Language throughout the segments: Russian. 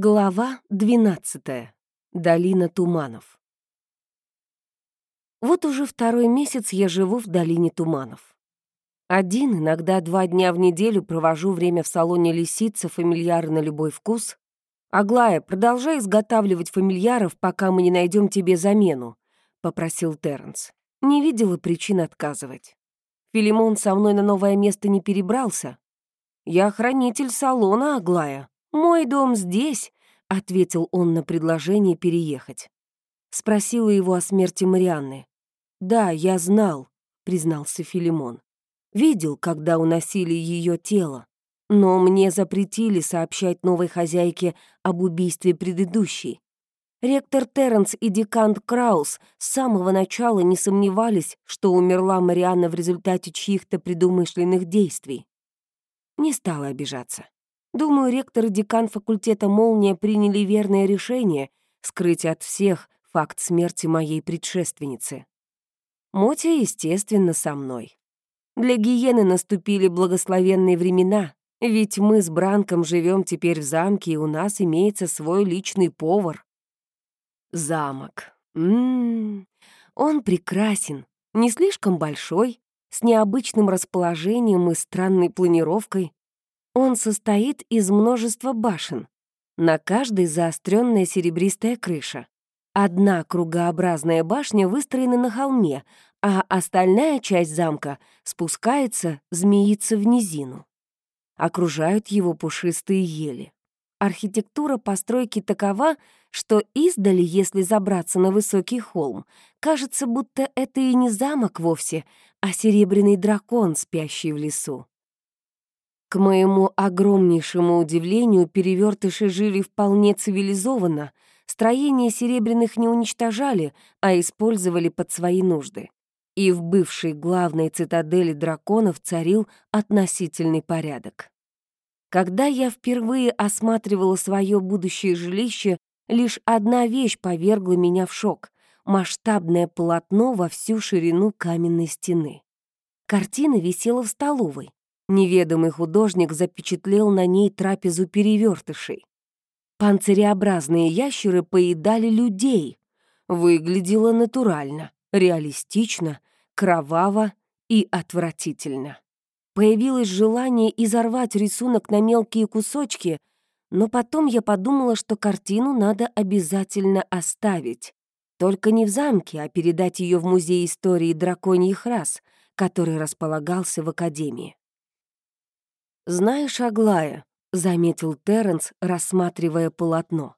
Глава 12. Долина туманов. Вот уже второй месяц я живу в долине туманов. Один, иногда два дня в неделю провожу время в салоне лисица фамильяры на любой вкус. «Аглая, продолжай изготавливать фамильяров, пока мы не найдем тебе замену», — попросил Терренс. Не видела причин отказывать. Филимон со мной на новое место не перебрался. «Я хранитель салона, Аглая», «Мой дом здесь», — ответил он на предложение переехать. Спросила его о смерти Марианны. «Да, я знал», — признался Филимон. «Видел, когда уносили ее тело, но мне запретили сообщать новой хозяйке об убийстве предыдущей. Ректор Терренс и декант Краус с самого начала не сомневались, что умерла Марианна в результате чьих-то предумышленных действий. Не стала обижаться. Думаю, ректор и декан факультета «Молния» приняли верное решение скрыть от всех факт смерти моей предшественницы. Мотя, естественно, со мной. Для гиены наступили благословенные времена, ведь мы с Бранком живем теперь в замке, и у нас имеется свой личный повар. Замок. Ммм, он прекрасен, не слишком большой, с необычным расположением и странной планировкой. Он состоит из множества башен. На каждой заостренная серебристая крыша. Одна кругообразная башня выстроена на холме, а остальная часть замка спускается, змеится в низину. Окружают его пушистые ели. Архитектура постройки такова, что издали, если забраться на высокий холм, кажется, будто это и не замок вовсе, а серебряный дракон, спящий в лесу. К моему огромнейшему удивлению, перевертыши жили вполне цивилизованно, строение серебряных не уничтожали, а использовали под свои нужды. И в бывшей главной цитадели драконов царил относительный порядок. Когда я впервые осматривала свое будущее жилище, лишь одна вещь повергла меня в шок — масштабное полотно во всю ширину каменной стены. Картина висела в столовой. Неведомый художник запечатлел на ней трапезу перевертышей. Панциреобразные ящеры поедали людей. Выглядело натурально, реалистично, кроваво и отвратительно. Появилось желание изорвать рисунок на мелкие кусочки, но потом я подумала, что картину надо обязательно оставить. Только не в замке, а передать ее в Музей истории драконьих рас, который располагался в Академии. «Знаешь, Аглая», — заметил Терренс, рассматривая полотно,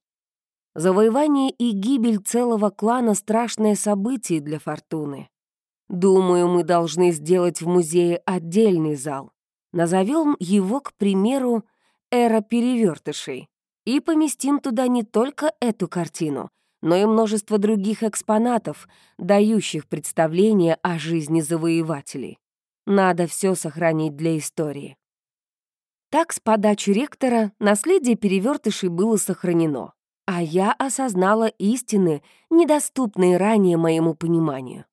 «завоевание и гибель целого клана — страшное событие для Фортуны. Думаю, мы должны сделать в музее отдельный зал. Назовем его, к примеру, «Эра перевертышей» и поместим туда не только эту картину, но и множество других экспонатов, дающих представление о жизни завоевателей. Надо все сохранить для истории. Так, с подачи ректора, наследие перевертышей было сохранено, а я осознала истины, недоступные ранее моему пониманию.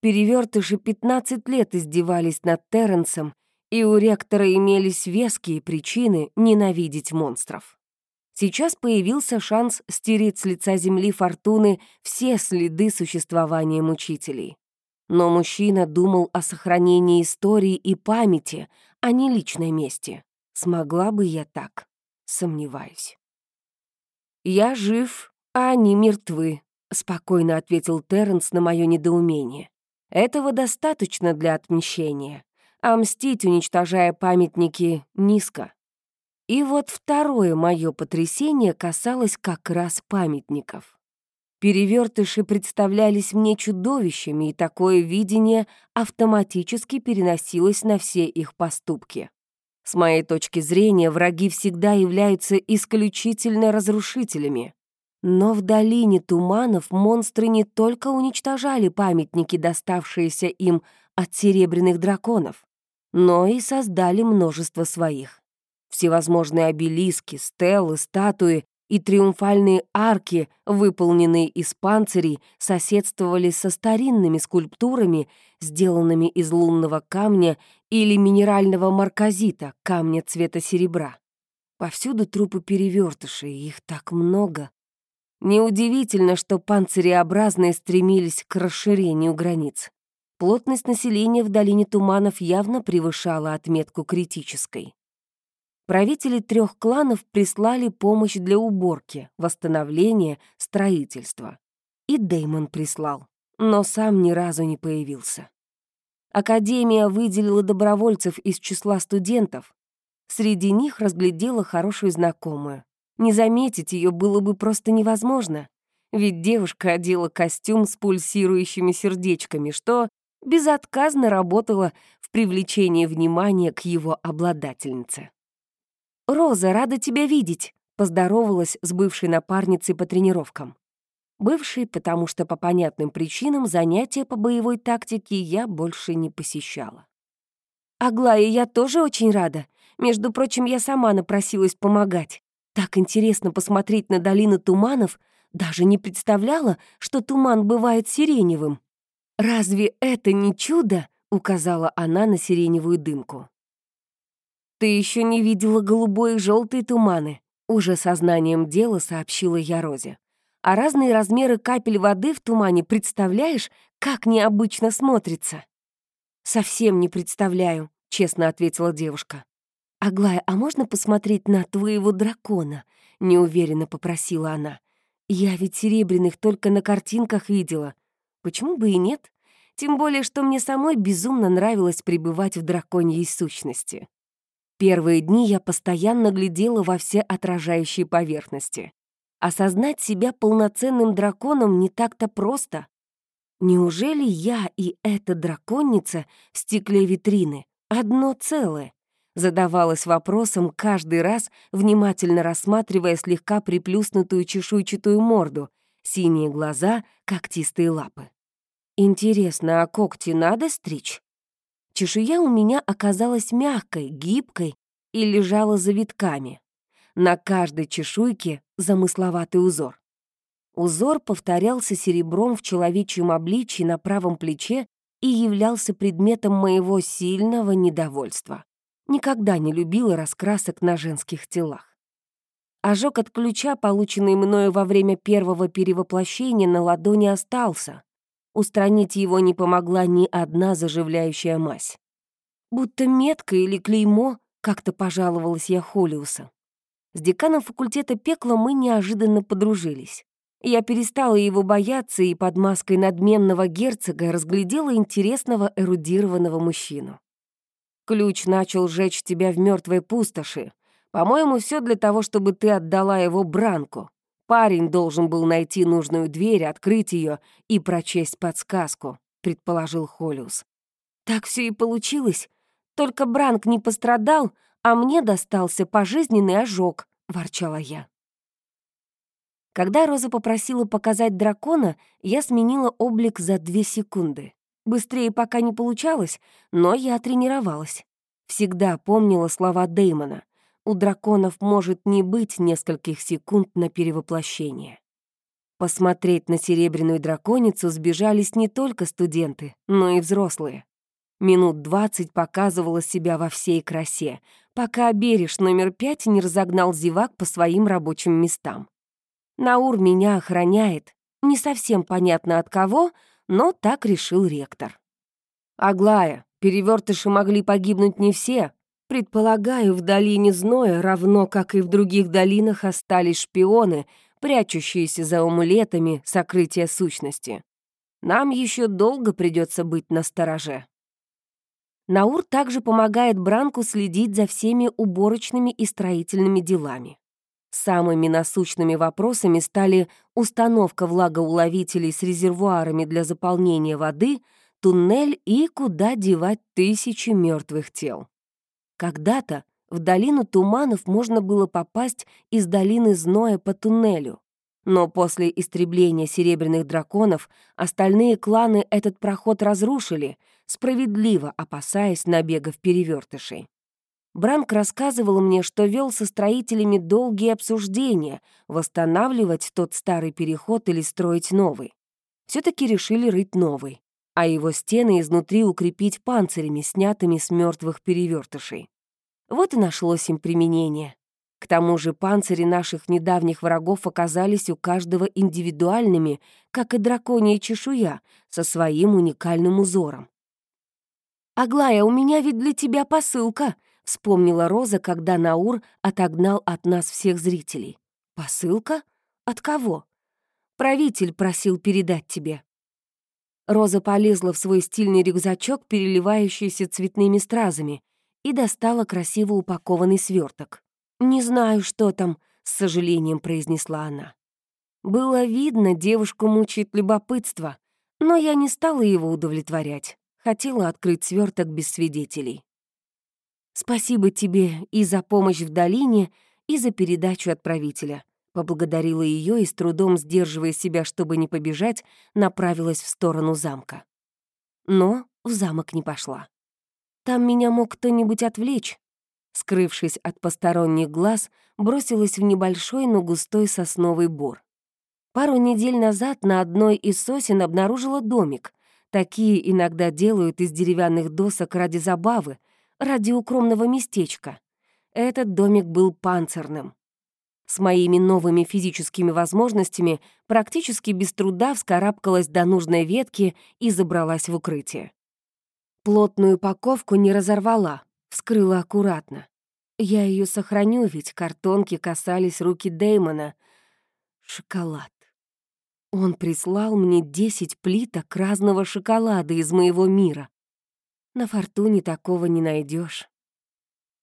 Перевертыши 15 лет издевались над Терренсом, и у ректора имелись веские причины ненавидеть монстров. Сейчас появился шанс стереть с лица земли фортуны все следы существования мучителей. Но мужчина думал о сохранении истории и памяти, а не личной мести. Смогла бы я так? Сомневаюсь. «Я жив, а они мертвы», — спокойно ответил Терренс на мое недоумение. «Этого достаточно для отмщения, а мстить, уничтожая памятники, низко». И вот второе мое потрясение касалось как раз памятников. Перевертыши представлялись мне чудовищами, и такое видение автоматически переносилось на все их поступки. С моей точки зрения, враги всегда являются исключительно разрушителями. Но в долине туманов монстры не только уничтожали памятники, доставшиеся им от серебряных драконов, но и создали множество своих. Всевозможные обелиски, стелы, статуи и триумфальные арки, выполненные из панцирей, соседствовали со старинными скульптурами, сделанными из лунного камня или минерального марказита, камня цвета серебра. Повсюду трупы перевертышей, их так много. Неудивительно, что панциреобразные стремились к расширению границ. Плотность населения в долине туманов явно превышала отметку критической. Правители трех кланов прислали помощь для уборки, восстановления, строительства. И Деймон прислал, но сам ни разу не появился. Академия выделила добровольцев из числа студентов. Среди них разглядела хорошую знакомую. Не заметить ее было бы просто невозможно, ведь девушка одела костюм с пульсирующими сердечками, что безотказно работала в привлечении внимания к его обладательнице. «Роза, рада тебя видеть», — поздоровалась с бывшей напарницей по тренировкам. Бывшей, потому что по понятным причинам занятия по боевой тактике я больше не посещала. «Аглая, я тоже очень рада. Между прочим, я сама напросилась помогать. Так интересно посмотреть на долину туманов, даже не представляла, что туман бывает сиреневым. «Разве это не чудо?» — указала она на сиреневую дымку. «Ты еще не видела голубой и желтые туманы», — уже сознанием дела сообщила я Розе. «А разные размеры капель воды в тумане представляешь, как необычно смотрится?» «Совсем не представляю», — честно ответила девушка. «Аглая, а можно посмотреть на твоего дракона?» — неуверенно попросила она. «Я ведь серебряных только на картинках видела. Почему бы и нет? Тем более, что мне самой безумно нравилось пребывать в драконьей сущности. Первые дни я постоянно глядела во все отражающие поверхности. Осознать себя полноценным драконом не так-то просто. Неужели я и эта драконница в стекле витрины одно целое? Задавалась вопросом каждый раз, внимательно рассматривая слегка приплюснутую чешуйчатую морду, синие глаза, когтистые лапы. Интересно, а когти надо стричь? Чешуя у меня оказалась мягкой, гибкой и лежала завитками. На каждой чешуйке замысловатый узор. Узор повторялся серебром в человечьем обличье на правом плече и являлся предметом моего сильного недовольства никогда не любила раскрасок на женских телах. Ожог от ключа, полученный мною во время первого перевоплощения, на ладони остался. Устранить его не помогла ни одна заживляющая мазь. Будто метка или клеймо, как-то пожаловалась я Холиуса. С деканом факультета пекла мы неожиданно подружились. Я перестала его бояться и под маской надменного герцога разглядела интересного эрудированного мужчину. Ключ начал жечь тебя в мертвой пустоши. По-моему, все для того, чтобы ты отдала его Бранку. Парень должен был найти нужную дверь, открыть ее и прочесть подсказку», — предположил Холиус. «Так все и получилось. Только Бранк не пострадал, а мне достался пожизненный ожог», — ворчала я. Когда Роза попросила показать дракона, я сменила облик за две секунды. Быстрее пока не получалось, но я тренировалась. Всегда помнила слова Деймона. У драконов может не быть нескольких секунд на перевоплощение. Посмотреть на серебряную драконицу сбежались не только студенты, но и взрослые. Минут двадцать показывала себя во всей красе, пока Береж номер пять не разогнал зевак по своим рабочим местам. Наур меня охраняет. Не совсем понятно от кого, но так решил ректор. «Аглая, перевертыши могли погибнуть не все. Предполагаю, в долине Зноя, равно как и в других долинах, остались шпионы, прячущиеся за амулетами сокрытия сущности. Нам еще долго придется быть на стороже». Наур также помогает Бранку следить за всеми уборочными и строительными делами. Самыми насущными вопросами стали установка влагоуловителей с резервуарами для заполнения воды, туннель и куда девать тысячи мертвых тел. Когда-то в долину туманов можно было попасть из долины Зноя по туннелю. Но после истребления серебряных драконов остальные кланы этот проход разрушили, справедливо опасаясь набегов перевертышей. Бранк рассказывал мне, что вел со строителями долгие обсуждения, восстанавливать тот старый переход или строить новый. все таки решили рыть новый, а его стены изнутри укрепить панцирями, снятыми с мертвых перевертышей. Вот и нашлось им применение. К тому же панцири наших недавних врагов оказались у каждого индивидуальными, как и драконья чешуя, со своим уникальным узором. «Аглая, у меня ведь для тебя посылка», — вспомнила Роза, когда Наур отогнал от нас всех зрителей. «Посылка? От кого?» «Правитель просил передать тебе». Роза полезла в свой стильный рюкзачок, переливающийся цветными стразами, и достала красиво упакованный сверток. «Не знаю, что там», — с сожалением произнесла она. Было видно, девушку мучает любопытство, но я не стала его удовлетворять. Хотела открыть сверток без свидетелей. «Спасибо тебе и за помощь в долине, и за передачу отправителя», поблагодарила ее и, с трудом сдерживая себя, чтобы не побежать, направилась в сторону замка. Но в замок не пошла. Там меня мог кто-нибудь отвлечь, скрывшись от посторонних глаз, бросилась в небольшой, но густой сосновый бор. Пару недель назад на одной из сосен обнаружила домик. Такие иногда делают из деревянных досок ради забавы, ради укромного местечка. Этот домик был панцирным. С моими новыми физическими возможностями практически без труда вскарабкалась до нужной ветки и забралась в укрытие. Плотную упаковку не разорвала, вскрыла аккуратно. Я ее сохраню, ведь картонки касались руки Дэймона. Шоколад. Он прислал мне 10 плиток разного шоколада из моего мира. На фортуне такого не найдешь.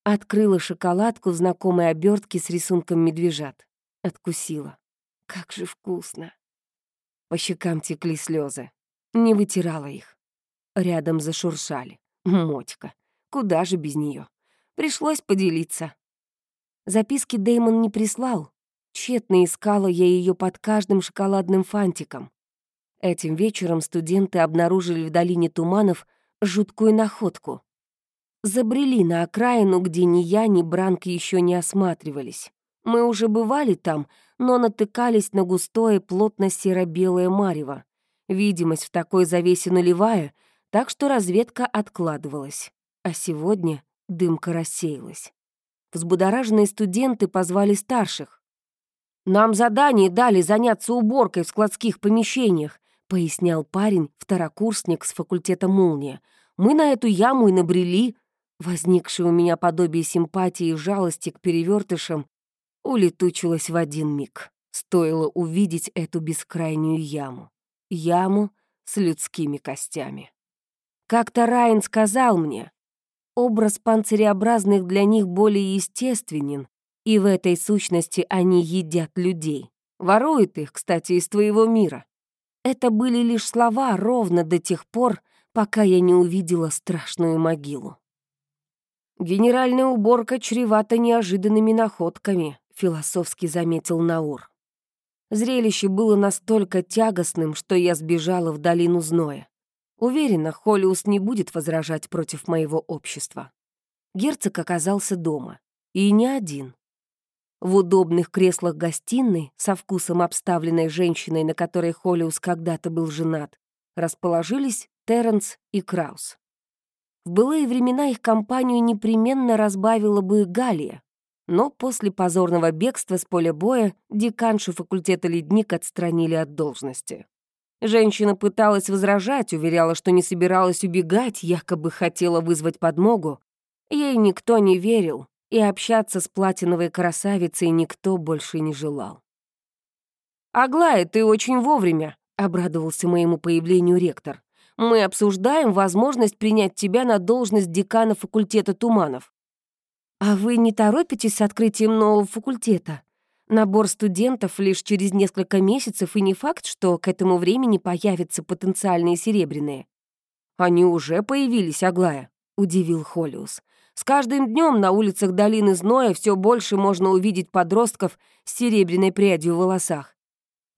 Открыла шоколадку в знакомой обертке с рисунком медвежат. Откусила. Как же вкусно. По щекам текли слезы. Не вытирала их. Рядом зашуршали. Мотька. Куда же без нее? Пришлось поделиться. Записки Деймон не прислал. Тщетно искала я ее под каждым шоколадным фантиком. Этим вечером студенты обнаружили в долине туманов жуткую находку. Забрели на окраину, где ни я, ни Бранк еще не осматривались. Мы уже бывали там, но натыкались на густое, плотно серо-белое марево. Видимость в такой завесе нулевая, так что разведка откладывалась. А сегодня дымка рассеялась. Взбудораженные студенты позвали старших. «Нам задание дали заняться уборкой в складских помещениях», пояснял парень, второкурсник с факультета «Молния». «Мы на эту яму и набрели». Возникшее у меня подобие симпатии и жалости к перевертышам улетучилось в один миг. Стоило увидеть эту бескрайнюю яму. Яму с людскими костями. Как-то Райан сказал мне, образ панциреобразных для них более естественен, и в этой сущности они едят людей. Воруют их, кстати, из твоего мира. Это были лишь слова ровно до тех пор, пока я не увидела страшную могилу. «Генеральная уборка чревата неожиданными находками», — философски заметил Наур. Зрелище было настолько тягостным, что я сбежала в долину зноя. Уверена, Холиус не будет возражать против моего общества. Герцог оказался дома. И не один. В удобных креслах гостиной, со вкусом обставленной женщиной, на которой Холиус когда-то был женат, расположились Терренс и Краус. В былые времена их компанию непременно разбавила бы Галия, но после позорного бегства с поля боя деканшу факультета «Ледник» отстранили от должности. Женщина пыталась возражать, уверяла, что не собиралась убегать, якобы хотела вызвать подмогу. Ей никто не верил, и общаться с платиновой красавицей никто больше не желал. «Аглая, ты очень вовремя», — обрадовался моему появлению ректор. «Мы обсуждаем возможность принять тебя на должность декана факультета туманов». «А вы не торопитесь с открытием нового факультета?» Набор студентов лишь через несколько месяцев, и не факт, что к этому времени появятся потенциальные серебряные. «Они уже появились, Аглая», — удивил Холиус. «С каждым днем на улицах долины Зноя все больше можно увидеть подростков с серебряной прядью в волосах.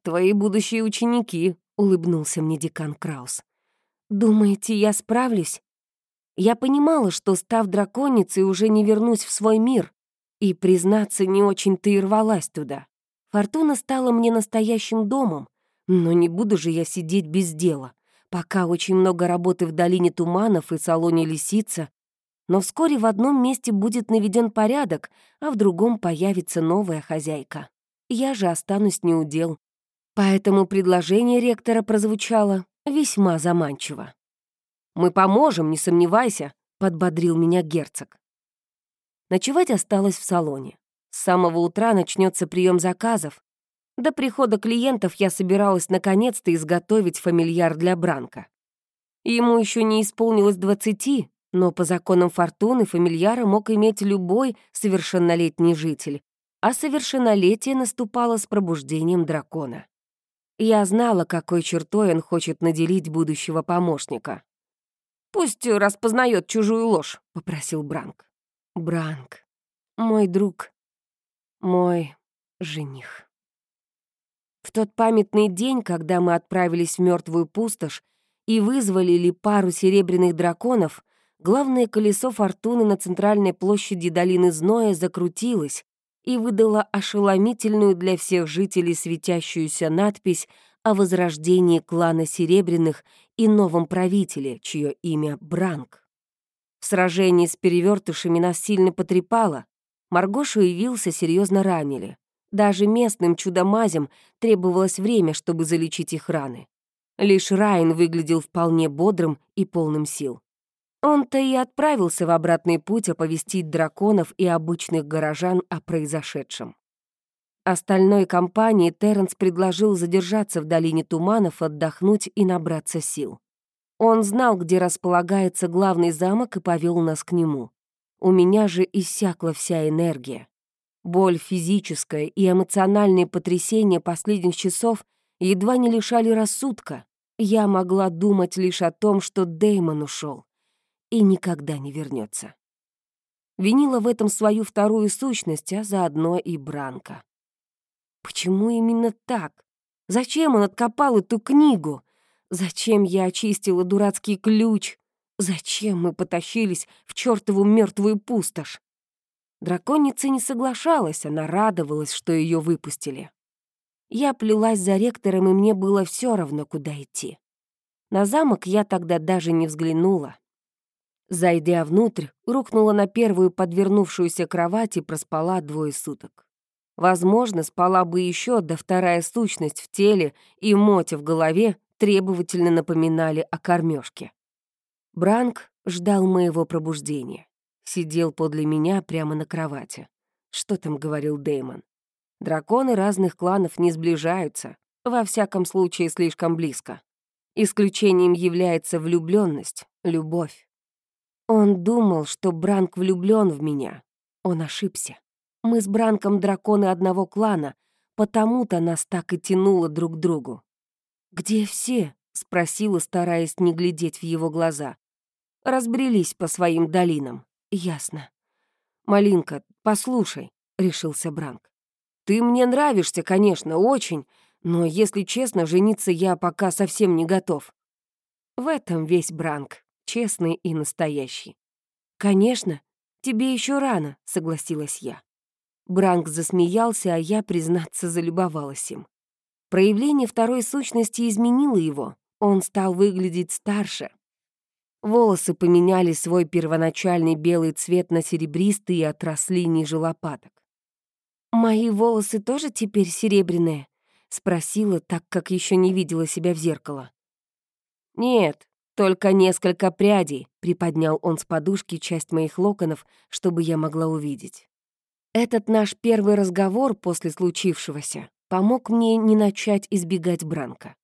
Твои будущие ученики», — улыбнулся мне декан Краус. «Думаете, я справлюсь?» Я понимала, что, став драконицей, уже не вернусь в свой мир, и, признаться, не очень-то и рвалась туда. Фортуна стала мне настоящим домом, но не буду же я сидеть без дела. Пока очень много работы в долине туманов и салоне лисица, но вскоре в одном месте будет наведен порядок, а в другом появится новая хозяйка. Я же останусь неудел. Поэтому предложение ректора прозвучало весьма заманчиво. «Мы поможем, не сомневайся», — подбодрил меня герцог. Ночевать осталось в салоне. С самого утра начнется прием заказов. До прихода клиентов я собиралась наконец-то изготовить фамильяр для Бранка. Ему еще не исполнилось двадцати, но по законам фортуны фамильяра мог иметь любой совершеннолетний житель, а совершеннолетие наступало с пробуждением дракона. Я знала, какой чертой он хочет наделить будущего помощника. «Пусть распознает чужую ложь», — попросил Бранк. Бранк, мой друг, мой жених. В тот памятный день, когда мы отправились в мертвую пустошь и вызволили пару серебряных драконов, главное колесо фортуны на центральной площади долины Зноя закрутилось и выдало ошеломительную для всех жителей светящуюся надпись о возрождении клана Серебряных и новом правителе, чье имя Бранк. В сражении с перевертышами нас сильно потрепало. Маргошу и Вилса серьезно ранили. Даже местным чудомазям требовалось время, чтобы залечить их раны. Лишь Райан выглядел вполне бодрым и полным сил. Он-то и отправился в обратный путь оповестить драконов и обычных горожан о произошедшем. Остальной компании Терренс предложил задержаться в долине туманов, отдохнуть и набраться сил. Он знал, где располагается главный замок и повел нас к нему. У меня же иссякла вся энергия. Боль физическая и эмоциональные потрясения последних часов едва не лишали рассудка. Я могла думать лишь о том, что Дэймон ушел и никогда не вернется. Винила в этом свою вторую сущность, а заодно и Бранка. Почему именно так? Зачем он откопал эту книгу? Зачем я очистила дурацкий ключ? Зачем мы потащились в чертову мертвую пустошь? Драконица не соглашалась, она радовалась, что ее выпустили. Я плелась за ректором, и мне было все равно, куда идти. На замок я тогда даже не взглянула. Зайдя внутрь, рухнула на первую подвернувшуюся кровать и проспала двое суток. Возможно, спала бы еще, да вторая сущность в теле и моти в голове требовательно напоминали о кормежке. Бранк ждал моего пробуждения. Сидел подле меня прямо на кровати. Что там говорил Деймон? Драконы разных кланов не сближаются, во всяком случае слишком близко. Исключением является влюбленность, любовь. Он думал, что Бранк влюблен в меня. Он ошибся. Мы с Бранком драконы одного клана, потому-то нас так и тянуло друг к другу. «Где все?» — спросила, стараясь не глядеть в его глаза. Разбрелись по своим долинам. Ясно. «Малинка, послушай», — решился Бранк. «Ты мне нравишься, конечно, очень, но, если честно, жениться я пока совсем не готов». В этом весь Бранк, честный и настоящий. «Конечно, тебе еще рано», — согласилась я. Бранк засмеялся, а я, признаться, залюбовалась им. Проявление второй сущности изменило его. Он стал выглядеть старше. Волосы поменяли свой первоначальный белый цвет на серебристый и отросли ниже лопаток. «Мои волосы тоже теперь серебряные?» — спросила, так как еще не видела себя в зеркало. «Нет, только несколько прядей», — приподнял он с подушки часть моих локонов, чтобы я могла увидеть. Этот наш первый разговор после случившегося помог мне не начать избегать Бранка.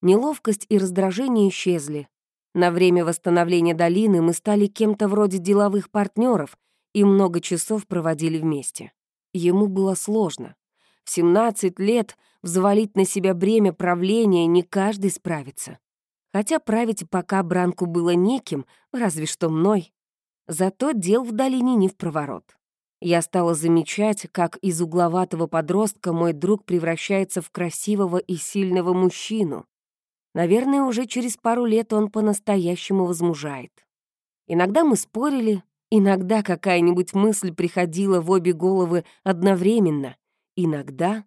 Неловкость и раздражение исчезли. На время восстановления долины мы стали кем-то вроде деловых партнеров и много часов проводили вместе. Ему было сложно. В 17 лет взвалить на себя бремя правления не каждый справится. Хотя править пока Бранку было неким, разве что мной. Зато дел в долине не в проворот. Я стала замечать, как из угловатого подростка мой друг превращается в красивого и сильного мужчину. Наверное, уже через пару лет он по-настоящему возмужает. Иногда мы спорили, иногда какая-нибудь мысль приходила в обе головы одновременно, иногда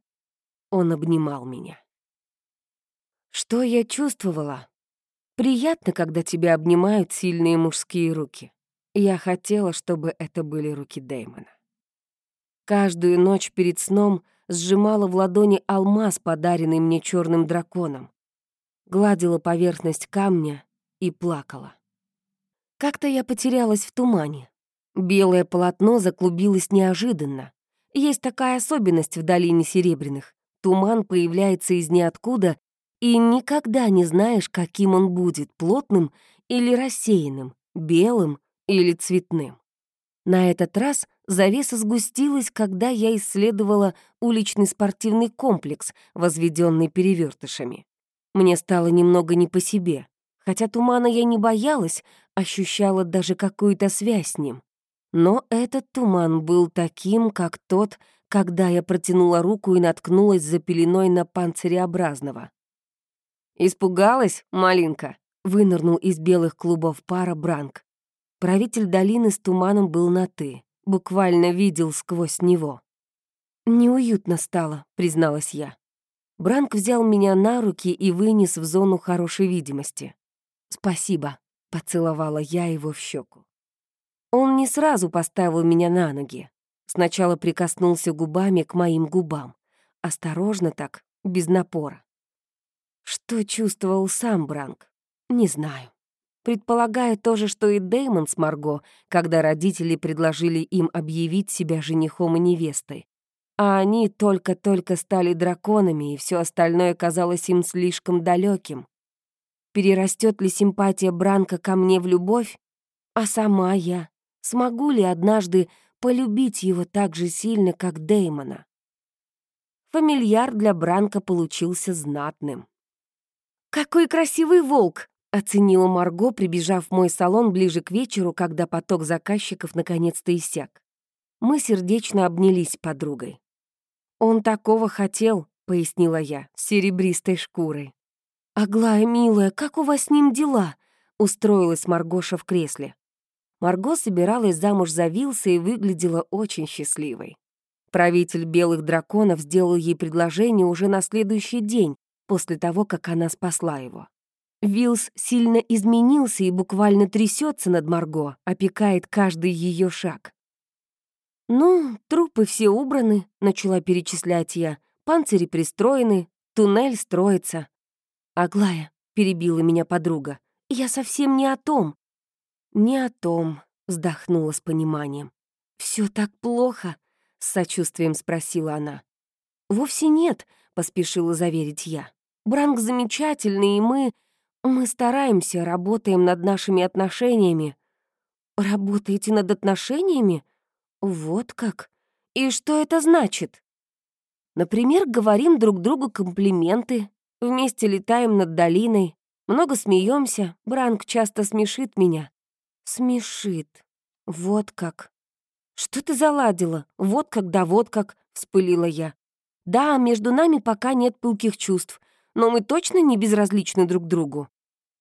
он обнимал меня. Что я чувствовала? Приятно, когда тебя обнимают сильные мужские руки. Я хотела, чтобы это были руки Дэймона. Каждую ночь перед сном сжимала в ладони алмаз, подаренный мне черным драконом, гладила поверхность камня и плакала. Как-то я потерялась в тумане. Белое полотно заклубилось неожиданно. Есть такая особенность в долине Серебряных. Туман появляется из ниоткуда, и никогда не знаешь, каким он будет, плотным или рассеянным, белым или цветным. На этот раз завеса сгустилась, когда я исследовала уличный спортивный комплекс, возведенный перевертышами. Мне стало немного не по себе. Хотя тумана я не боялась, ощущала даже какую-то связь с ним. Но этот туман был таким, как тот, когда я протянула руку и наткнулась за пеленой на панциреобразного. «Испугалась, малинка?» — вынырнул из белых клубов пара Бранк. Правитель долины с туманом был на «ты», буквально видел сквозь него. «Неуютно стало», — призналась я. Бранк взял меня на руки и вынес в зону хорошей видимости. «Спасибо», — поцеловала я его в щеку. Он не сразу поставил меня на ноги. Сначала прикоснулся губами к моим губам. Осторожно так, без напора. Что чувствовал сам Бранк, не знаю. Предполагаю то же, что и Дэймон с Марго, когда родители предложили им объявить себя женихом и невестой. А они только-только стали драконами, и все остальное казалось им слишком далеким. Перерастет ли симпатия Бранка ко мне в любовь? А сама я? Смогу ли однажды полюбить его так же сильно, как Дэймона? Фамильяр для Бранка получился знатным. «Какой красивый волк!» Оценила Марго, прибежав в мой салон ближе к вечеру, когда поток заказчиков наконец-то иссяк. Мы сердечно обнялись с подругой. «Он такого хотел», — пояснила я, серебристой шкурой. «Аглая, милая, как у вас с ним дела?» — устроилась Маргоша в кресле. Марго собиралась замуж за Вилса и выглядела очень счастливой. Правитель белых драконов сделал ей предложение уже на следующий день, после того, как она спасла его. Вилс сильно изменился и буквально трясется над Марго, опекает каждый ее шаг. «Ну, трупы все убраны», — начала перечислять я. «Панцири пристроены, туннель строится». «Аглая», — перебила меня подруга, — «я совсем не о том». «Не о том», — вздохнула с пониманием. Все так плохо?» — с сочувствием спросила она. «Вовсе нет», — поспешила заверить я. «Бранк замечательный, и мы...» Мы стараемся, работаем над нашими отношениями. Работаете над отношениями? Вот как. И что это значит? Например, говорим друг другу комплименты, вместе летаем над долиной, много смеемся. Бранк часто смешит меня. Смешит. Вот как. Что ты заладила? Вот как да вот как, вспылила я. Да, между нами пока нет пылких чувств, но мы точно не безразличны друг другу.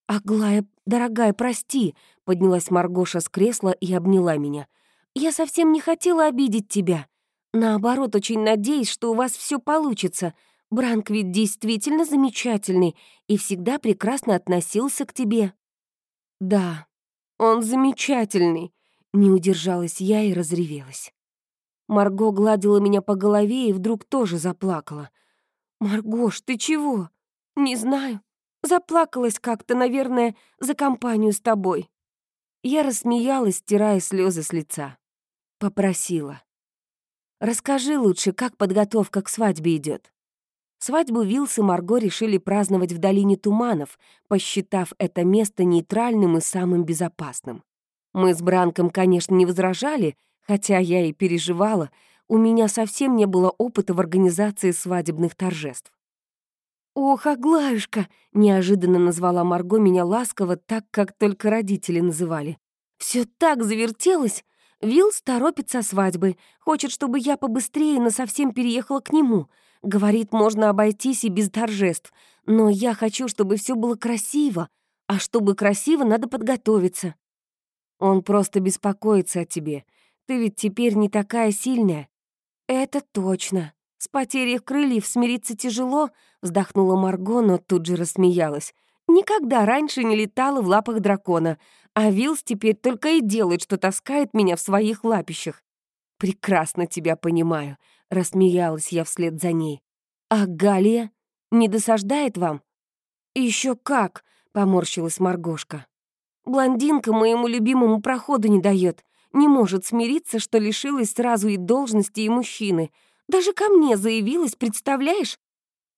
«Аглая, дорогая, прости», — поднялась Маргоша с кресла и обняла меня. «Я совсем не хотела обидеть тебя. Наоборот, очень надеюсь, что у вас все получится. Бранк ведь действительно замечательный и всегда прекрасно относился к тебе». «Да, он замечательный», — не удержалась я и разревелась. Марго гладила меня по голове и вдруг тоже заплакала. «Маргош, ты чего?» «Не знаю. Заплакалась как-то, наверное, за компанию с тобой». Я рассмеялась, стирая слезы с лица. Попросила. «Расскажи лучше, как подготовка к свадьбе идет. Свадьбу Вилс и Марго решили праздновать в Долине Туманов, посчитав это место нейтральным и самым безопасным. Мы с Бранком, конечно, не возражали, хотя я и переживала, у меня совсем не было опыта в организации свадебных торжеств. «Ох, Аглаюшка!» — неожиданно назвала Марго меня ласково, так, как только родители называли. Все так завертелось. Вилс торопится свадьбы, хочет, чтобы я побыстрее насовсем переехала к нему. Говорит, можно обойтись и без торжеств. Но я хочу, чтобы все было красиво. А чтобы красиво, надо подготовиться. Он просто беспокоится о тебе. Ты ведь теперь не такая сильная. Это точно. «С потерей крыльев смириться тяжело», — вздохнула Марго, но тут же рассмеялась. Никогда раньше не летала в лапах дракона, а Вилс теперь только и делает, что таскает меня в своих лапищах. «Прекрасно тебя понимаю», — рассмеялась я вслед за ней. «А Галия не досаждает вам?» Еще как!» — поморщилась Маргошка. «Блондинка моему любимому проходу не дает, не может смириться, что лишилась сразу и должности, и мужчины. Даже ко мне заявилась, представляешь?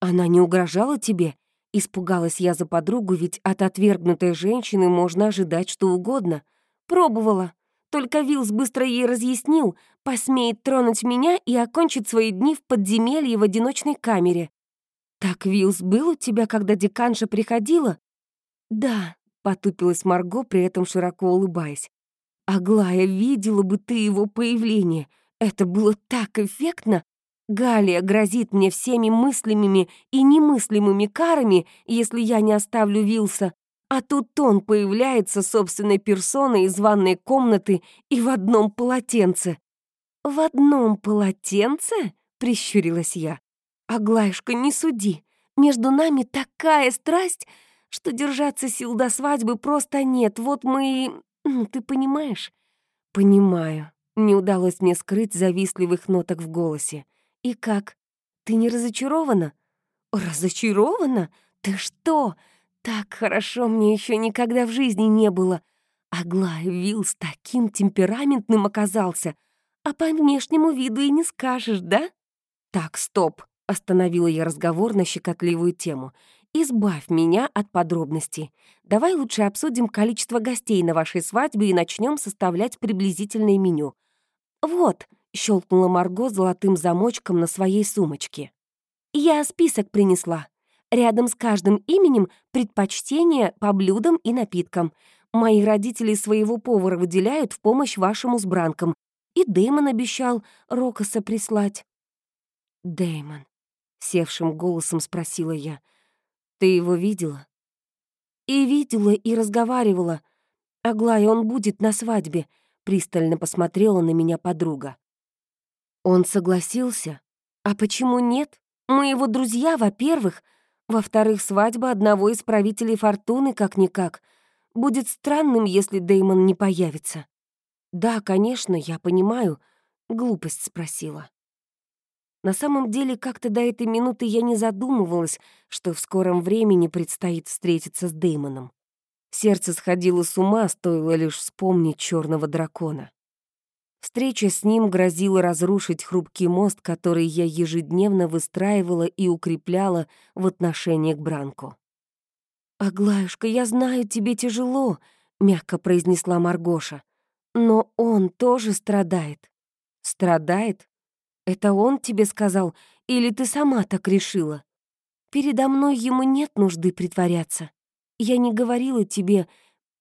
Она не угрожала тебе?» Испугалась я за подругу, ведь от отвергнутой женщины можно ожидать что угодно. Пробовала. Только Вилс быстро ей разъяснил, посмеет тронуть меня и окончить свои дни в подземелье в одиночной камере. «Так Вилс был у тебя, когда деканша приходила?» «Да», — потупилась Марго, при этом широко улыбаясь. «Аглая, видела бы ты его появление. Это было так эффектно. Галия грозит мне всеми мыслимыми и немыслимыми карами, если я не оставлю Вилса. А тут он появляется собственной персоной из ванной комнаты и в одном полотенце. «В одном полотенце?» — прищурилась я. «Аглаюшка, не суди. Между нами такая страсть, что держаться сил до свадьбы просто нет. Вот мы. Ну, ты понимаешь?» «Понимаю». Не удалось мне скрыть завистливых ноток в голосе. «И как? Ты не разочарована?» «Разочарована? Ты что? Так хорошо мне еще никогда в жизни не было. Аглая Вилл с таким темпераментным оказался. А по внешнему виду и не скажешь, да?» «Так, стоп», — остановила я разговор на щекотливую тему. «Избавь меня от подробностей. Давай лучше обсудим количество гостей на вашей свадьбе и начнем составлять приблизительное меню. Вот, — щелкнула Марго золотым замочком на своей сумочке. «Я список принесла. Рядом с каждым именем предпочтение по блюдам и напиткам. Мои родители своего повара выделяют в помощь вашим избранкам. И Дэймон обещал Рокоса прислать». «Дэймон», — севшим голосом спросила я, — «ты его видела?» «И видела, и разговаривала. Аглая, он будет на свадьбе», — пристально посмотрела на меня подруга. Он согласился. А почему нет? Мы его друзья, во-первых. Во-вторых, свадьба одного из правителей Фортуны как-никак. Будет странным, если Деймон не появится. Да, конечно, я понимаю. Глупость спросила. На самом деле, как-то до этой минуты я не задумывалась, что в скором времени предстоит встретиться с Деймоном. Сердце сходило с ума, стоило лишь вспомнить черного дракона. Встреча с ним грозила разрушить хрупкий мост, который я ежедневно выстраивала и укрепляла в отношении к Бранку. «Аглаюшка, я знаю, тебе тяжело», — мягко произнесла Маргоша. «Но он тоже страдает». «Страдает? Это он тебе сказал, или ты сама так решила?» «Передо мной ему нет нужды притворяться. Я не говорила тебе,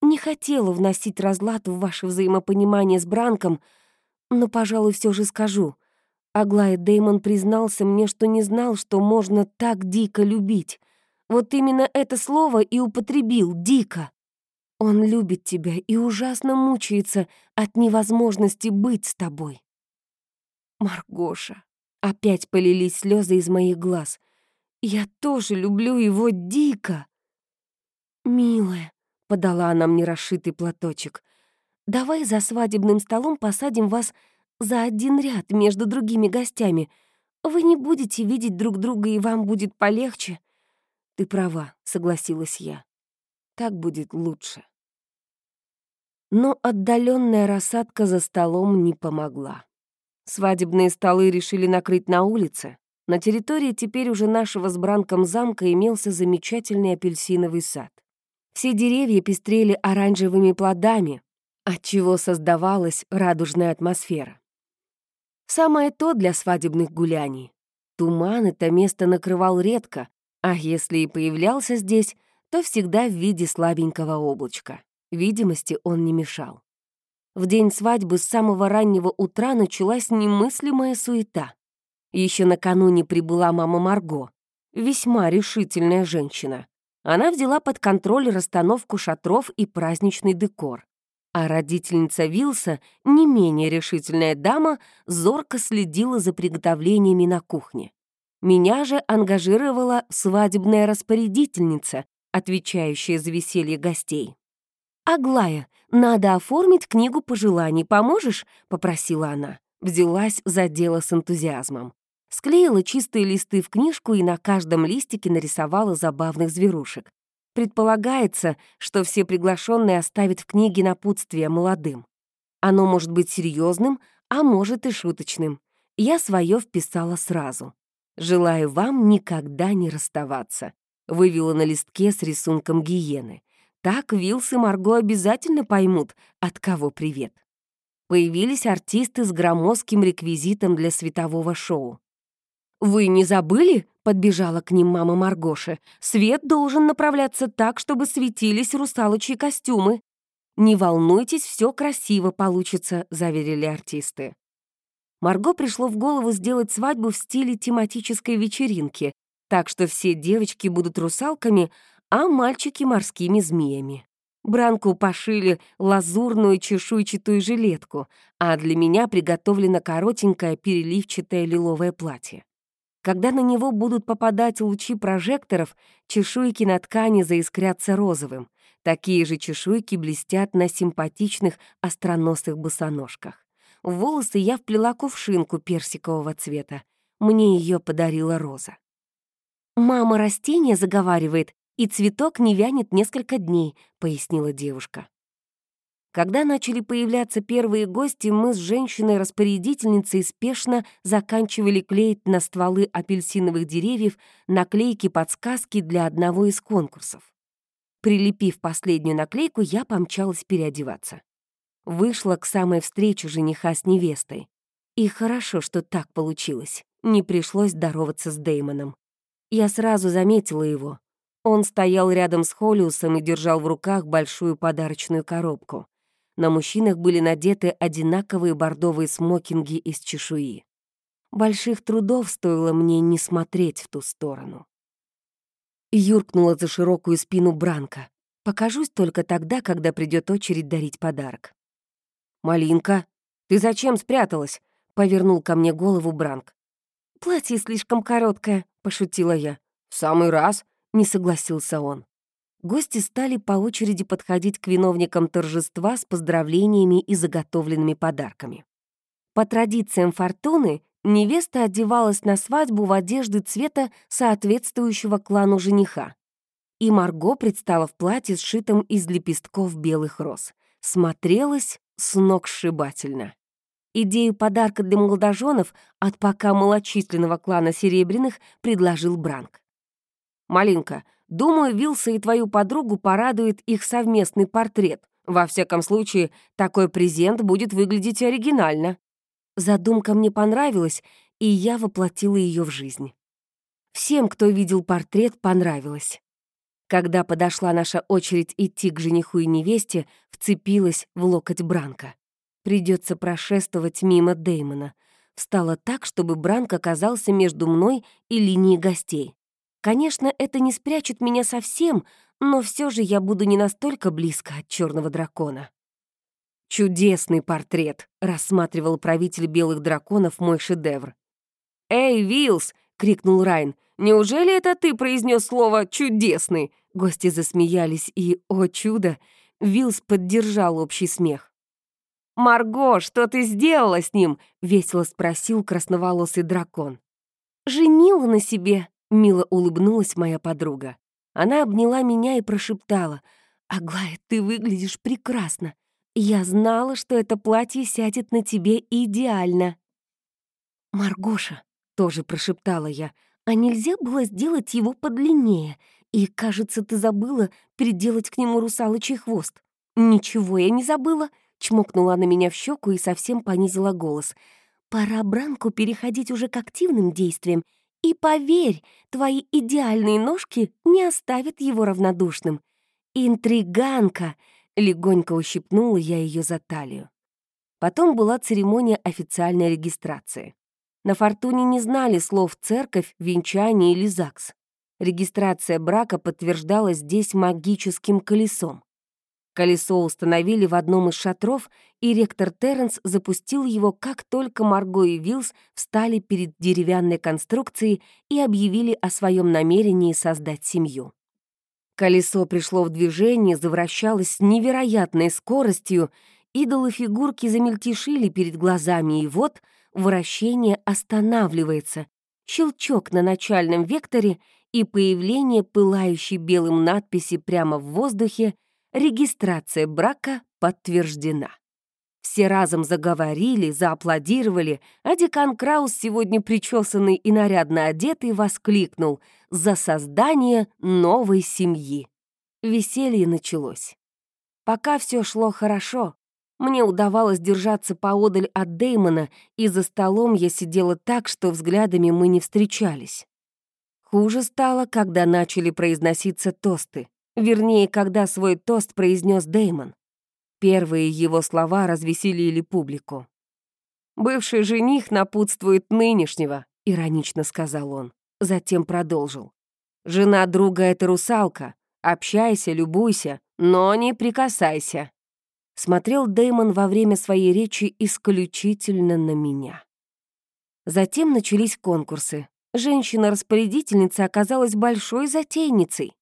не хотела вносить разлад в ваше взаимопонимание с Бранком, но, пожалуй, все же скажу. Аглая Деймон признался мне, что не знал, что можно так дико любить. Вот именно это слово и употребил «дико». Он любит тебя и ужасно мучается от невозможности быть с тобой. Маргоша. Опять полились слезы из моих глаз. Я тоже люблю его дико. «Милая», — подала она мне расшитый платочек, Давай за свадебным столом посадим вас за один ряд между другими гостями. Вы не будете видеть друг друга, и вам будет полегче». «Ты права», — согласилась я. «Так будет лучше». Но отдаленная рассадка за столом не помогла. Свадебные столы решили накрыть на улице. На территории теперь уже нашего с Бранком замка имелся замечательный апельсиновый сад. Все деревья пестрели оранжевыми плодами, отчего создавалась радужная атмосфера. Самое то для свадебных гуляний. Туман это место накрывал редко, а если и появлялся здесь, то всегда в виде слабенького облачка. Видимости он не мешал. В день свадьбы с самого раннего утра началась немыслимая суета. Еще накануне прибыла мама Марго, весьма решительная женщина. Она взяла под контроль расстановку шатров и праздничный декор а родительница Вилса, не менее решительная дама, зорко следила за приготовлениями на кухне. Меня же ангажировала свадебная распорядительница, отвечающая за веселье гостей. «Аглая, надо оформить книгу пожеланий, поможешь?» — попросила она. Взялась за дело с энтузиазмом. Склеила чистые листы в книжку и на каждом листике нарисовала забавных зверушек. Предполагается, что все приглашенные оставят в книге напутствие молодым. Оно может быть серьезным, а может и шуточным. Я свое вписала сразу. «Желаю вам никогда не расставаться», — вывела на листке с рисунком гиены. Так Вилс и Марго обязательно поймут, от кого привет. Появились артисты с громоздким реквизитом для светового шоу. «Вы не забыли?» — подбежала к ним мама Маргоши. «Свет должен направляться так, чтобы светились русалочьи костюмы». «Не волнуйтесь, все красиво получится», — заверили артисты. Марго пришло в голову сделать свадьбу в стиле тематической вечеринки, так что все девочки будут русалками, а мальчики — морскими змеями. Бранку пошили лазурную чешуйчатую жилетку, а для меня приготовлено коротенькое переливчатое лиловое платье. Когда на него будут попадать лучи прожекторов, чешуйки на ткани заискрятся розовым. Такие же чешуйки блестят на симпатичных остроносых босоножках. В волосы я вплела кувшинку персикового цвета. Мне ее подарила Роза. «Мама растение заговаривает, и цветок не вянет несколько дней», — пояснила девушка. Когда начали появляться первые гости, мы с женщиной-распорядительницей спешно заканчивали клеить на стволы апельсиновых деревьев наклейки-подсказки для одного из конкурсов. Прилепив последнюю наклейку, я помчалась переодеваться. Вышла к самой встрече жениха с невестой. И хорошо, что так получилось. Не пришлось здороваться с Деймоном. Я сразу заметила его. Он стоял рядом с Холиусом и держал в руках большую подарочную коробку. На мужчинах были надеты одинаковые бордовые смокинги из чешуи. Больших трудов стоило мне не смотреть в ту сторону. Юркнула за широкую спину Бранка. Покажусь только тогда, когда придет очередь дарить подарок. «Малинка, ты зачем спряталась?» — повернул ко мне голову Бранк. «Платье слишком короткое», — пошутила я. «В самый раз», — не согласился он гости стали по очереди подходить к виновникам торжества с поздравлениями и заготовленными подарками. По традициям фортуны, невеста одевалась на свадьбу в одежды цвета, соответствующего клану жениха. И Марго предстала в платье, сшитом из лепестков белых роз. Смотрелась с ног сшибательно. Идею подарка для молодоженов от пока малочисленного клана Серебряных предложил Бранк. «Малинка, Думаю, Вилса и твою подругу порадует их совместный портрет. Во всяком случае, такой презент будет выглядеть оригинально. Задумка мне понравилась, и я воплотила ее в жизнь. Всем, кто видел портрет, понравилось. Когда подошла наша очередь идти к жениху и невесте, вцепилась в локоть Бранка. Придется прошествовать мимо Деймона. Встала так, чтобы Бранк оказался между мной и линией гостей. Конечно, это не спрячет меня совсем, но все же я буду не настолько близко от черного дракона. «Чудесный портрет», — рассматривал правитель белых драконов мой шедевр. «Эй, Вилс!» — крикнул Райн. «Неужели это ты произнес слово «чудесный»?» Гости засмеялись, и, о чудо, Вилс поддержал общий смех. «Марго, что ты сделала с ним?» — весело спросил красноволосый дракон. «Женила на себе», Мило улыбнулась моя подруга. Она обняла меня и прошептала. «Аглая, ты выглядишь прекрасно. Я знала, что это платье сядет на тебе идеально». «Маргоша», — тоже прошептала я, «а нельзя было сделать его подлиннее? И, кажется, ты забыла переделать к нему русалочий хвост». «Ничего я не забыла», — чмокнула на меня в щеку и совсем понизила голос. «Пора Бранку переходить уже к активным действиям и поверь, твои идеальные ножки не оставят его равнодушным. Интриганка!» — легонько ущипнула я ее за талию. Потом была церемония официальной регистрации. На Фортуне не знали слов «церковь», «венчание» или «ЗАГС». Регистрация брака подтверждалась здесь магическим колесом. Колесо установили в одном из шатров, и ректор Терренс запустил его, как только Марго и Вилс встали перед деревянной конструкцией и объявили о своем намерении создать семью. Колесо пришло в движение, завращалось с невероятной скоростью, идолы фигурки замельтешили перед глазами, и вот вращение останавливается. Щелчок на начальном векторе и появление пылающей белым надписи прямо в воздухе «Регистрация брака подтверждена». Все разом заговорили, зааплодировали, а декан Краус, сегодня причесанный и нарядно одетый, воскликнул «За создание новой семьи!». Веселье началось. Пока все шло хорошо, мне удавалось держаться поодаль от Деймона, и за столом я сидела так, что взглядами мы не встречались. Хуже стало, когда начали произноситься тосты. Вернее, когда свой тост произнес Деймон. Первые его слова развеселили публику. «Бывший жених напутствует нынешнего», — иронично сказал он. Затем продолжил. «Жена друга — это русалка. Общайся, любуйся, но не прикасайся». Смотрел Дэймон во время своей речи исключительно на меня. Затем начались конкурсы. Женщина-распорядительница оказалась большой затейницей.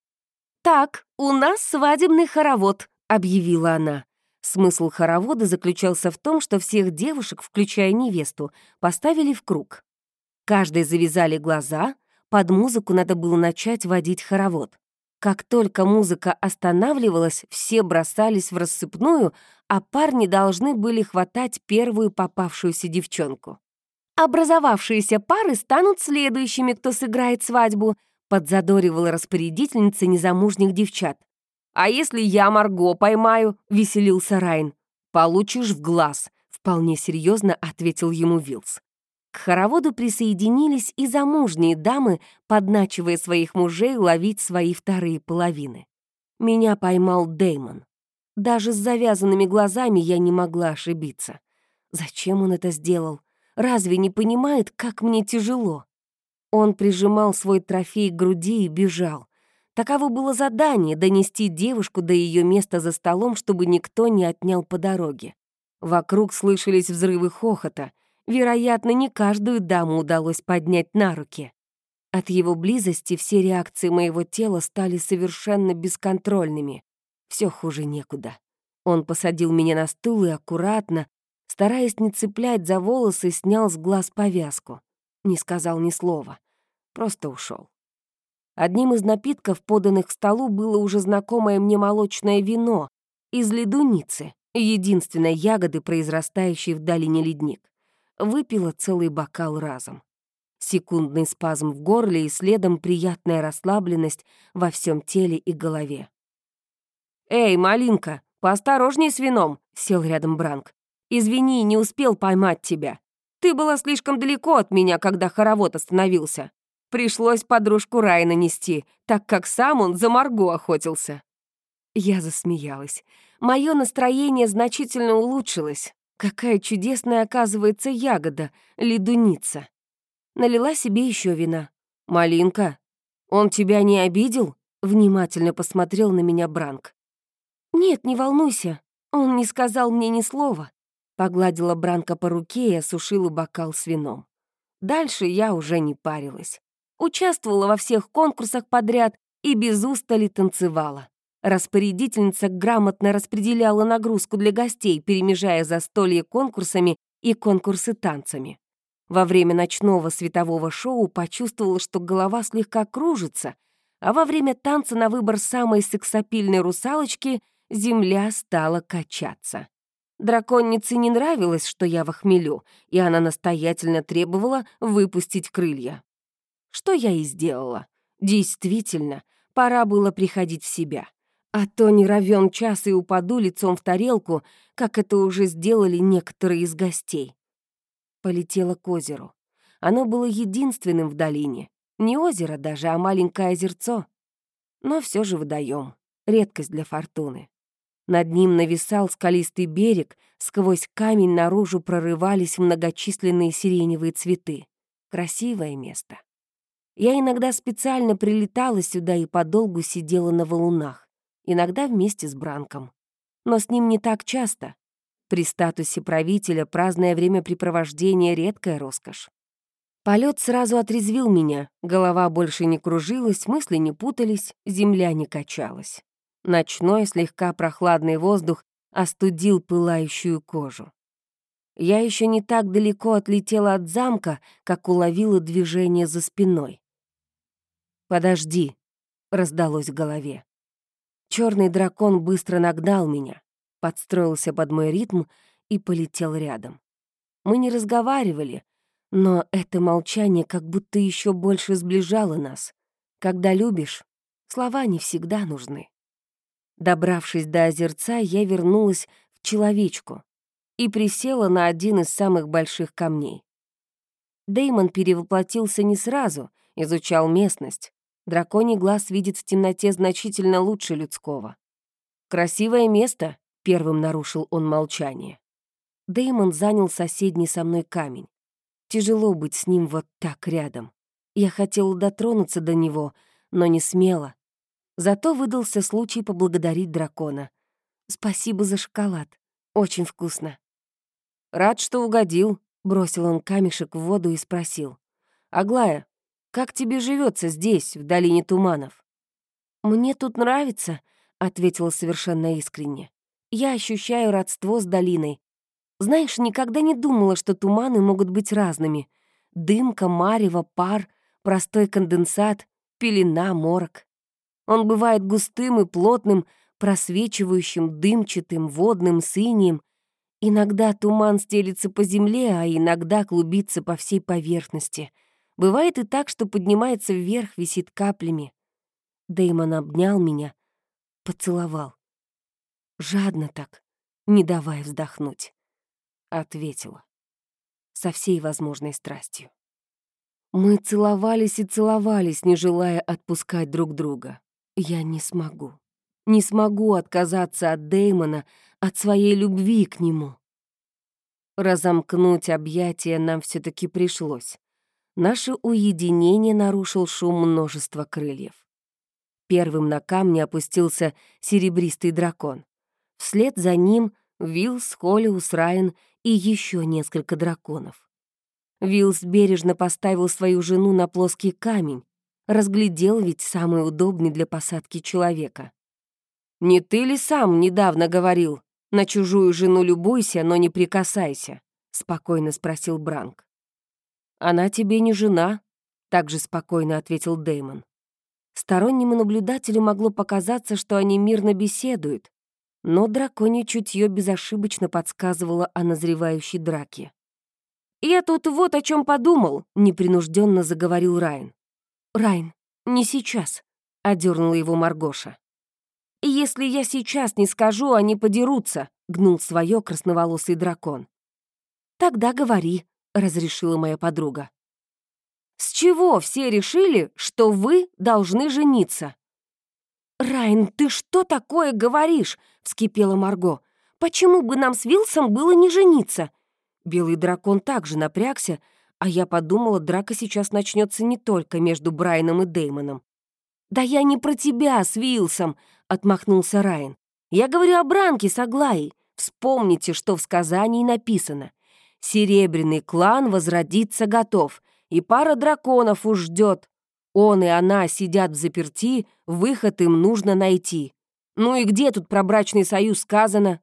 «Так, у нас свадебный хоровод», — объявила она. Смысл хоровода заключался в том, что всех девушек, включая невесту, поставили в круг. Каждой завязали глаза, под музыку надо было начать водить хоровод. Как только музыка останавливалась, все бросались в рассыпную, а парни должны были хватать первую попавшуюся девчонку. «Образовавшиеся пары станут следующими, кто сыграет свадьбу», подзадоривала распорядительница незамужних девчат. «А если я Марго поймаю?» — веселился Райн. «Получишь в глаз», — вполне серьезно ответил ему Вилс. К хороводу присоединились и замужние дамы, подначивая своих мужей ловить свои вторые половины. Меня поймал Деймон. Даже с завязанными глазами я не могла ошибиться. Зачем он это сделал? Разве не понимает, как мне тяжело? Он прижимал свой трофей к груди и бежал. Таково было задание — донести девушку до ее места за столом, чтобы никто не отнял по дороге. Вокруг слышались взрывы хохота. Вероятно, не каждую даму удалось поднять на руки. От его близости все реакции моего тела стали совершенно бесконтрольными. Все хуже некуда. Он посадил меня на стул и аккуратно, стараясь не цеплять за волосы, снял с глаз повязку. Не сказал ни слова. Просто ушел. Одним из напитков, поданных к столу, было уже знакомое мне молочное вино из ледуницы, единственной ягоды, произрастающей в долине ледник. Выпила целый бокал разом. Секундный спазм в горле и следом приятная расслабленность во всем теле и голове. «Эй, малинка, поосторожней с вином!» — сел рядом Бранк. «Извини, не успел поймать тебя. Ты была слишком далеко от меня, когда хоровод остановился. Пришлось подружку Райна нести, так как сам он за Марго охотился». Я засмеялась. Мое настроение значительно улучшилось. Какая чудесная, оказывается, ягода, ледуница. Налила себе еще вина. «Малинка, он тебя не обидел?» Внимательно посмотрел на меня Бранк. «Нет, не волнуйся, он не сказал мне ни слова». Погладила Бранка по руке и осушила бокал с вином. Дальше я уже не парилась участвовала во всех конкурсах подряд и без устали танцевала. Распорядительница грамотно распределяла нагрузку для гостей, перемежая застолье конкурсами и конкурсы танцами. Во время ночного светового шоу почувствовала, что голова слегка кружится, а во время танца на выбор самой сексапильной русалочки земля стала качаться. Драконнице не нравилось, что я в охмелю, и она настоятельно требовала выпустить крылья. Что я и сделала. Действительно, пора было приходить в себя. А то не равен час и упаду лицом в тарелку, как это уже сделали некоторые из гостей. Полетела к озеру. Оно было единственным в долине. Не озеро даже, а маленькое озерцо. Но все же водоем. Редкость для фортуны. Над ним нависал скалистый берег, сквозь камень наружу прорывались многочисленные сиреневые цветы. Красивое место. Я иногда специально прилетала сюда и подолгу сидела на валунах, иногда вместе с Бранком. Но с ним не так часто. При статусе правителя праздное времяпрепровождение — редкая роскошь. Полет сразу отрезвил меня, голова больше не кружилась, мысли не путались, земля не качалась. Ночной, слегка прохладный воздух остудил пылающую кожу. Я еще не так далеко отлетела от замка, как уловила движение за спиной. «Подожди», — раздалось в голове. Черный дракон быстро нагнал меня, подстроился под мой ритм и полетел рядом. Мы не разговаривали, но это молчание как будто еще больше сближало нас. Когда любишь, слова не всегда нужны. Добравшись до озерца, я вернулась в человечку и присела на один из самых больших камней. Деймон перевоплотился не сразу, изучал местность. Драконий глаз видит в темноте значительно лучше людского. «Красивое место», — первым нарушил он молчание. Деймон занял соседний со мной камень. Тяжело быть с ним вот так рядом. Я хотела дотронуться до него, но не смела. Зато выдался случай поблагодарить дракона. «Спасибо за шоколад. Очень вкусно». «Рад, что угодил», — бросил он камешек в воду и спросил. «Аглая, как тебе живется здесь, в долине туманов?» «Мне тут нравится», — ответила совершенно искренне. «Я ощущаю родство с долиной, знаешь, никогда не думала, что туманы могут быть разными. Дымка, марево, пар, простой конденсат, пелена, морок. Он бывает густым и плотным, просвечивающим, дымчатым, водным, синим. Иногда туман стелится по земле, а иногда клубится по всей поверхности. Бывает и так, что поднимается вверх, висит каплями. Дэймон обнял меня, поцеловал. Жадно так, не давая вздохнуть ответила. Со всей возможной страстью. Мы целовались и целовались, не желая отпускать друг друга. Я не смогу. Не смогу отказаться от Дэймона, от своей любви к нему. Разомкнуть объятия нам все таки пришлось. Наше уединение нарушил шум множества крыльев. Первым на камне опустился серебристый дракон. Вслед за ним Вилс, Холлиус, Райан и еще несколько драконов. Вилс бережно поставил свою жену на плоский камень, разглядел ведь самый удобный для посадки человека. «Не ты ли сам недавно говорил, на чужую жену любуйся, но не прикасайся?» — спокойно спросил Бранк. «Она тебе не жена», — также спокойно ответил Дэймон. Стороннему наблюдателю могло показаться, что они мирно беседуют, но драконье чутье безошибочно подсказывало о назревающей драке. «Я тут вот о чем подумал», — непринужденно заговорил Райн. «Райн, не сейчас», — одернула его Маргоша. «Если я сейчас не скажу, они подерутся», — гнул свое красноволосый дракон. «Тогда говори», — разрешила моя подруга. «С чего все решили, что вы должны жениться?» «Райн, ты что такое говоришь?» — вскипела Марго. «Почему бы нам с Вилсом было не жениться?» Белый дракон также напрягся, а я подумала, драка сейчас начнется не только между Брайаном и Деймоном. «Да я не про тебя с Вилсом!» — отмахнулся Райан. «Я говорю о Бранке с Аглаей. Вспомните, что в сказании написано. Серебряный клан возродиться готов, и пара драконов уж ждет. Он и она сидят в заперти, выход им нужно найти. Ну и где тут про брачный союз сказано?